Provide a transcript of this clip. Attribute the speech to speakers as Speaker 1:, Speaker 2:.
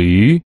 Speaker 1: 驴